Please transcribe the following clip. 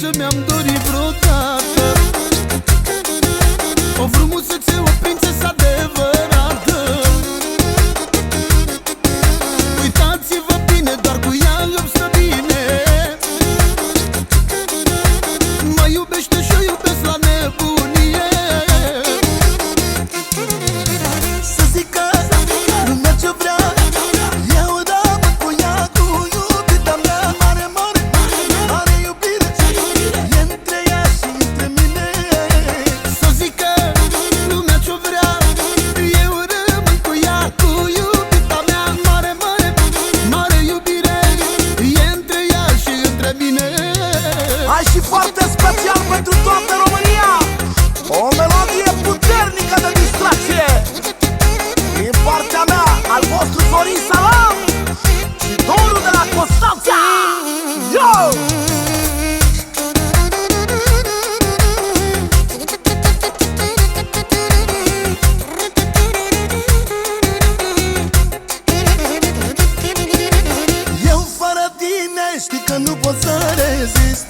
ce mi-am dorit vreodată. Ai și foarte special pentru toată România. O melodie puternică de Știi că nu pot să rezist.